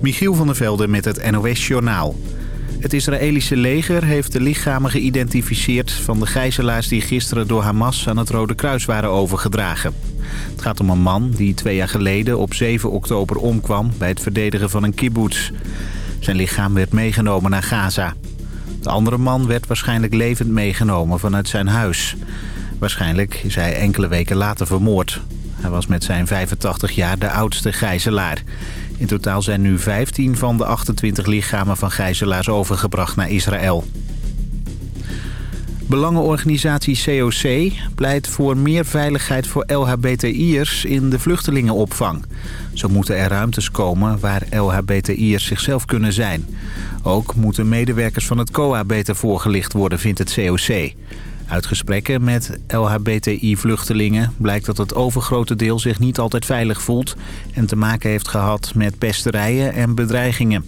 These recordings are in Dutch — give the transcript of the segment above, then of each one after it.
Michiel van der Velde met het NOS-journaal. Het Israëlische leger heeft de lichamen geïdentificeerd... van de gijzelaars die gisteren door Hamas aan het Rode Kruis waren overgedragen. Het gaat om een man die twee jaar geleden op 7 oktober omkwam... bij het verdedigen van een kibbutz. Zijn lichaam werd meegenomen naar Gaza. De andere man werd waarschijnlijk levend meegenomen vanuit zijn huis. Waarschijnlijk is hij enkele weken later vermoord. Hij was met zijn 85 jaar de oudste gijzelaar. In totaal zijn nu 15 van de 28 lichamen van gijzelaars overgebracht naar Israël. Belangenorganisatie COC pleit voor meer veiligheid voor LHBTI'ers in de vluchtelingenopvang. Zo moeten er ruimtes komen waar LHBTI'ers zichzelf kunnen zijn. Ook moeten medewerkers van het COA beter voorgelicht worden, vindt het COC. Uit gesprekken met LHBTI-vluchtelingen blijkt dat het overgrote deel zich niet altijd veilig voelt... en te maken heeft gehad met pesterijen en bedreigingen.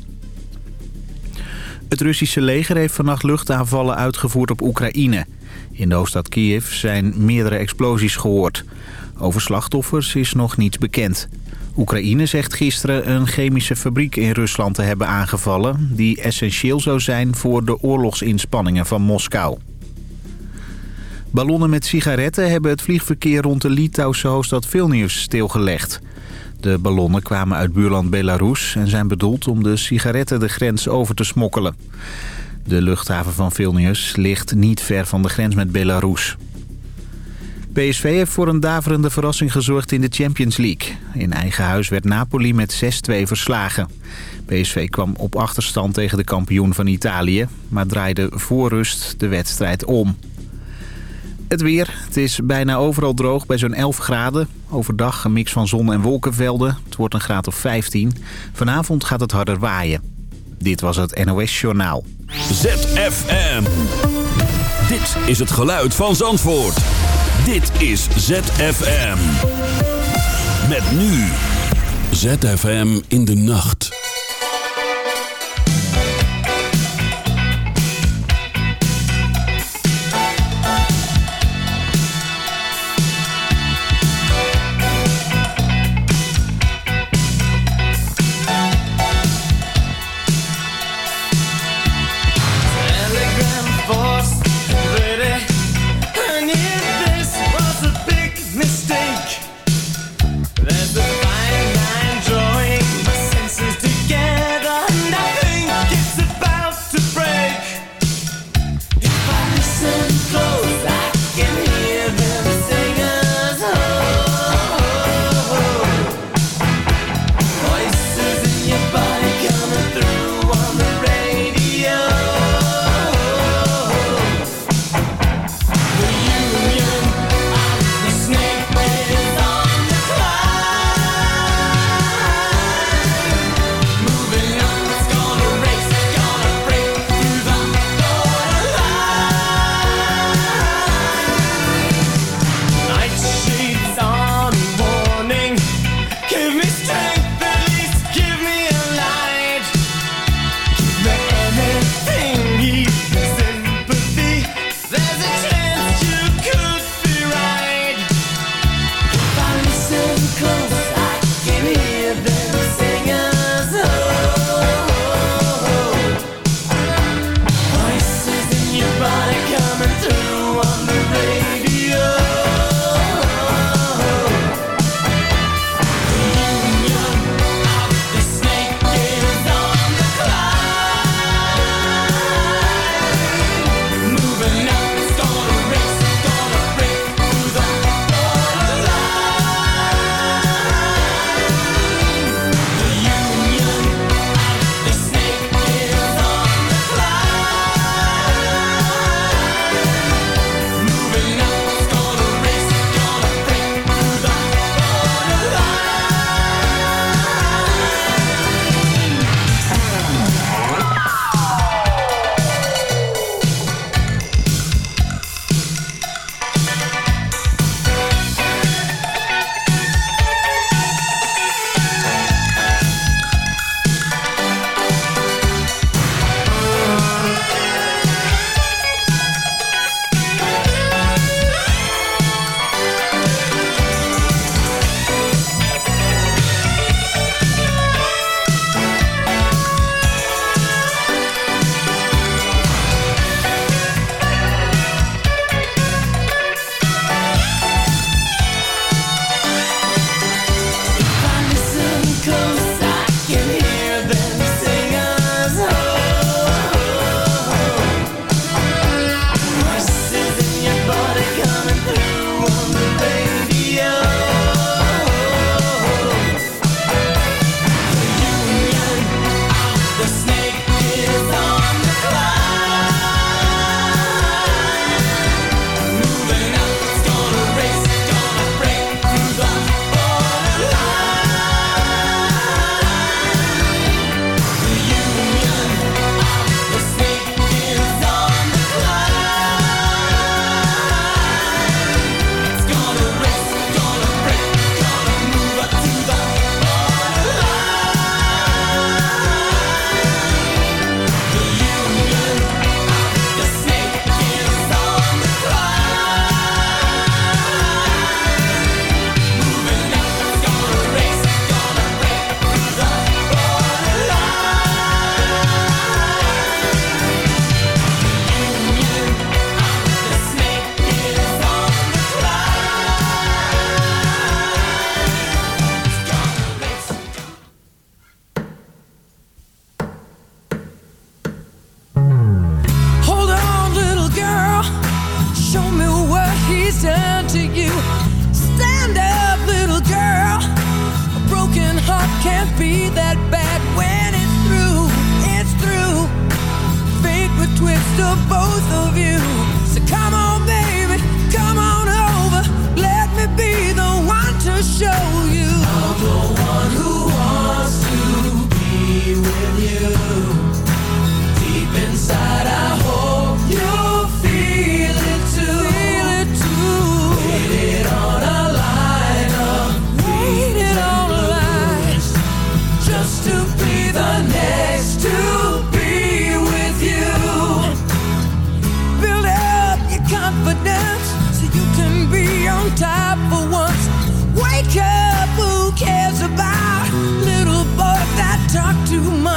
Het Russische leger heeft vannacht luchtaanvallen uitgevoerd op Oekraïne. In de hoofdstad Kiev zijn meerdere explosies gehoord. Over slachtoffers is nog niets bekend. Oekraïne zegt gisteren een chemische fabriek in Rusland te hebben aangevallen... die essentieel zou zijn voor de oorlogsinspanningen van Moskou. Ballonnen met sigaretten hebben het vliegverkeer rond de Litouwse hoofdstad Vilnius stilgelegd. De ballonnen kwamen uit buurland Belarus en zijn bedoeld om de sigaretten de grens over te smokkelen. De luchthaven van Vilnius ligt niet ver van de grens met Belarus. PSV heeft voor een daverende verrassing gezorgd in de Champions League. In eigen huis werd Napoli met 6-2 verslagen. PSV kwam op achterstand tegen de kampioen van Italië... maar draaide voor rust de wedstrijd om. Het weer. Het is bijna overal droog bij zo'n 11 graden. Overdag een mix van zon en wolkenvelden. Het wordt een graad of 15. Vanavond gaat het harder waaien. Dit was het NOS Journaal. ZFM. Dit is het geluid van Zandvoort. Dit is ZFM. Met nu. ZFM in de nacht.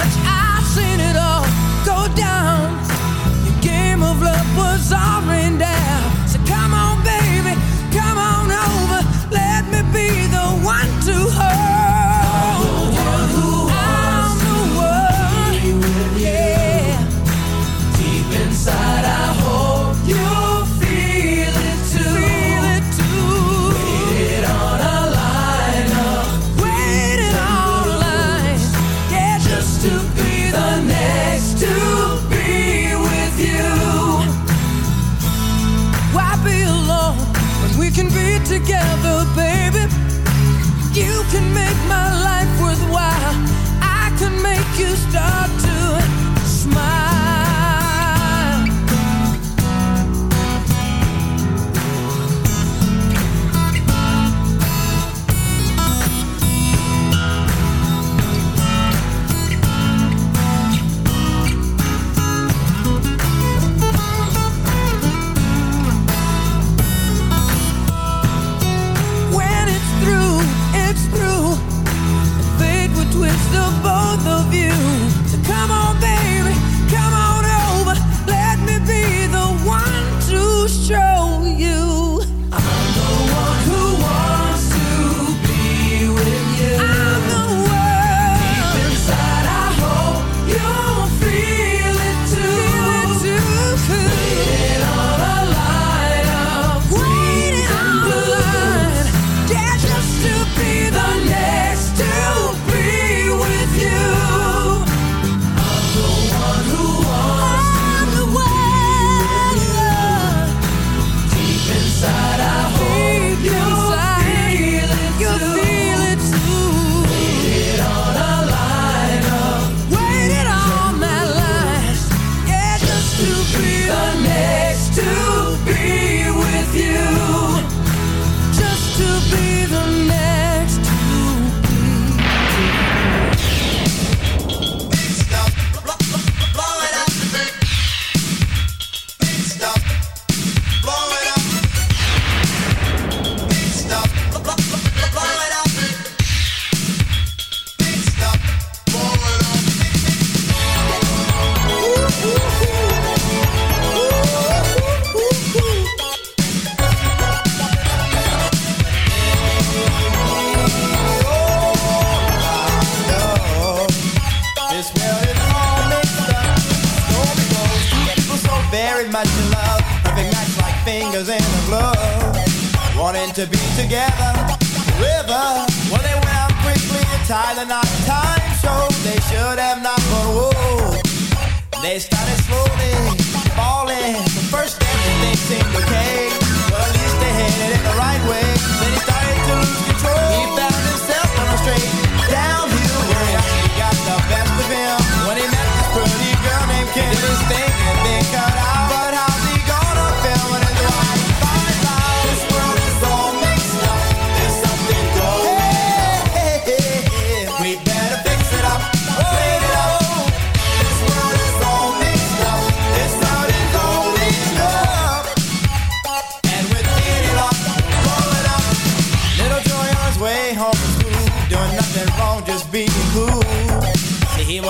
much I sin.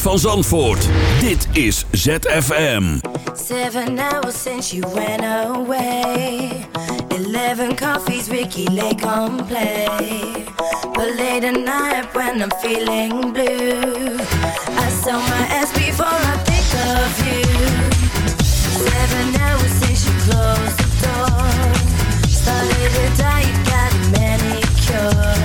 van Zandvoort. Dit is ZFM. Seven hours since you went away. Eleven coffees Ricky Lake on play. But later night when I'm feeling blue. I saw my ass before I think of you. Seven hours since you closed the door. Started a diet, got a manicure.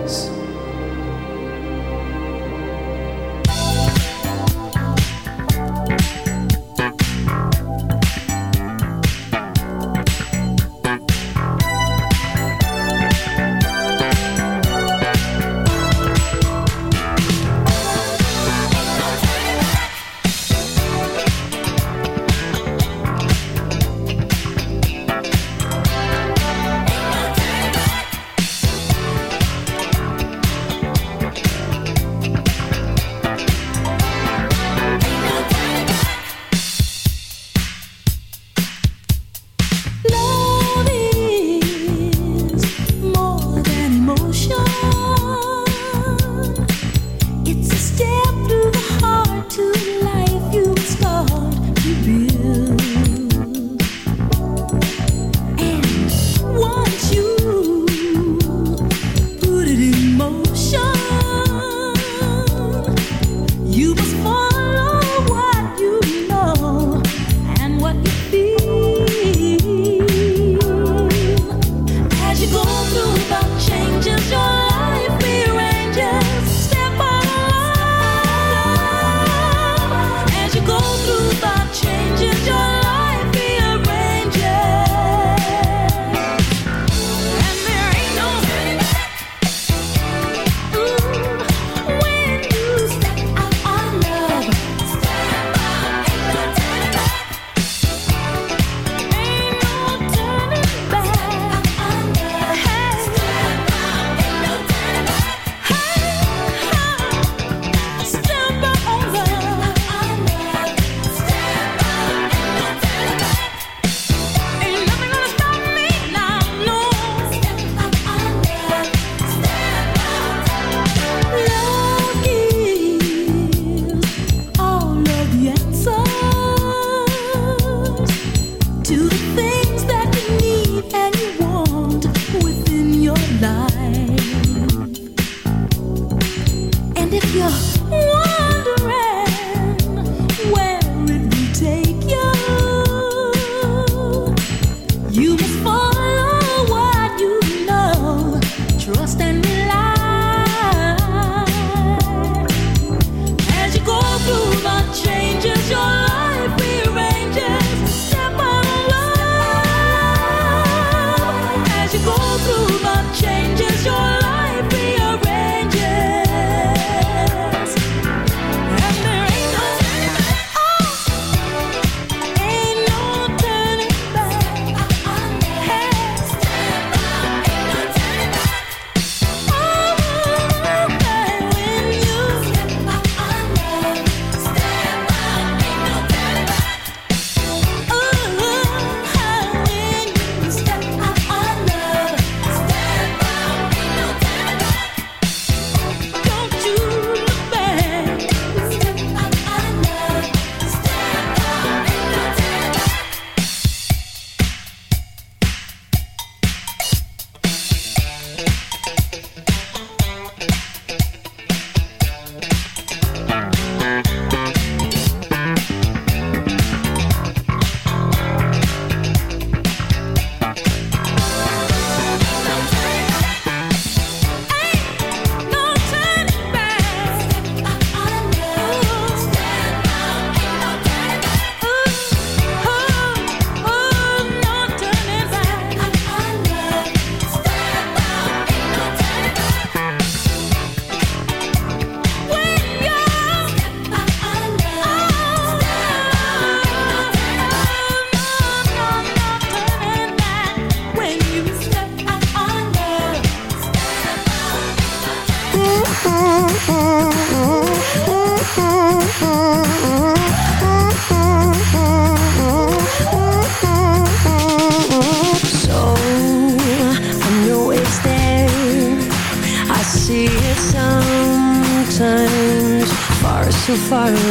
fire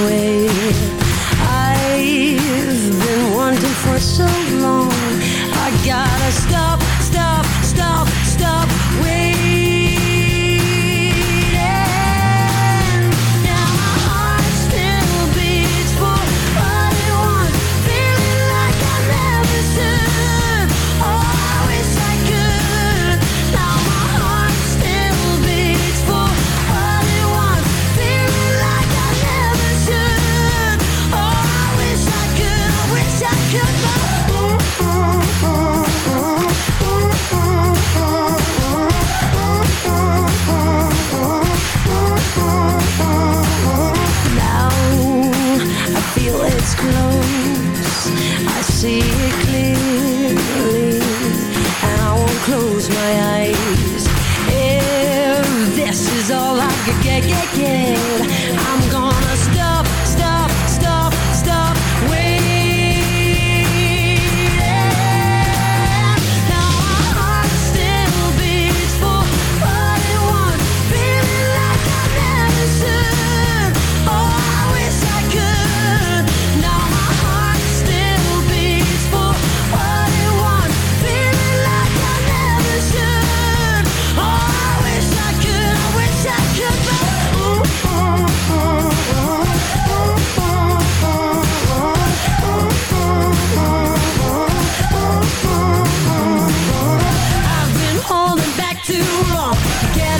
back to mom. Get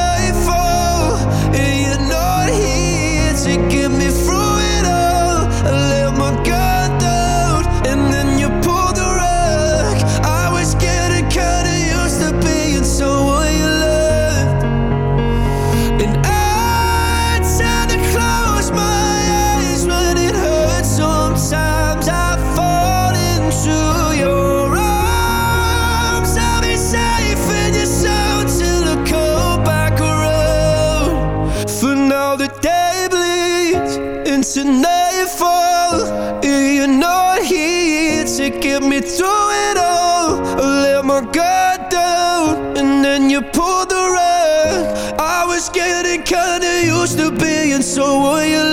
me through it all. I let my guard down, and then you pulled the rug. I was getting kinda used to being someone you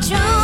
true